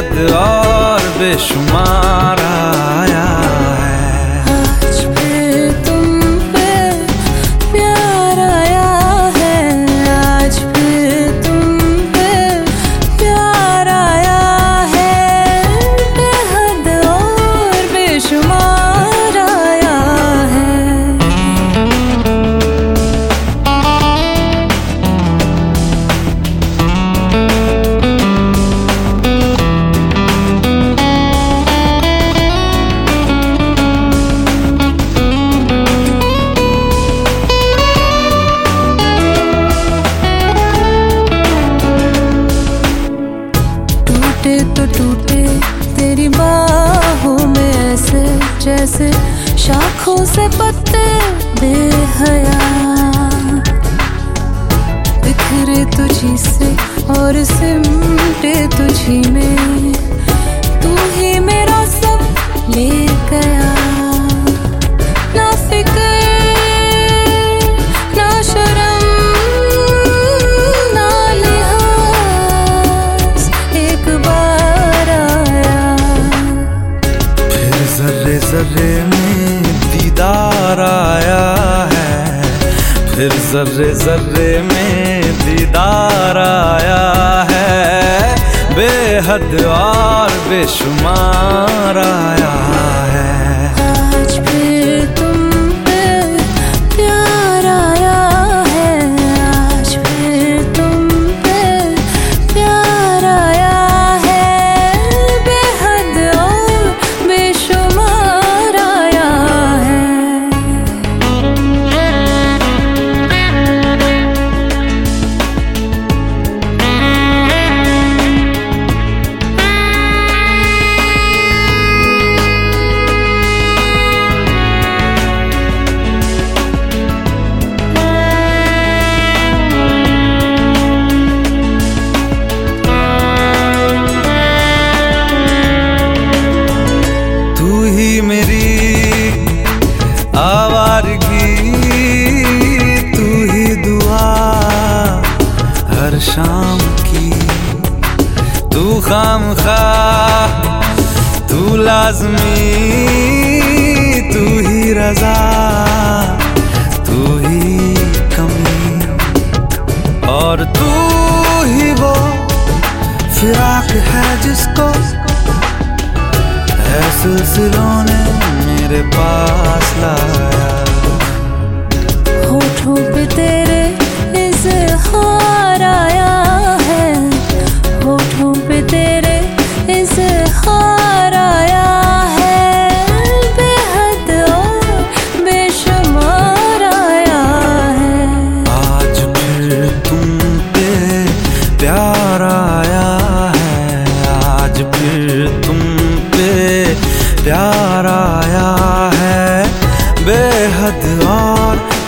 बेहद और बेशुमार आया जैसे शाखों से पत्ते बेहया। बिखरे तुझी से और सिमटे तुझी में, तू ही मेरा सब ले गया। ना फ़िक्र आया है। फिर जर्रे जर्रे में दीदार आया है। बेहद और बेशुमार आया शाम की तू खाम खा तू लाजमी तू ही रजा तू ही कमी और तू ही वो फिराक है जिसको है सिलसिलों ने मेरे पास लाया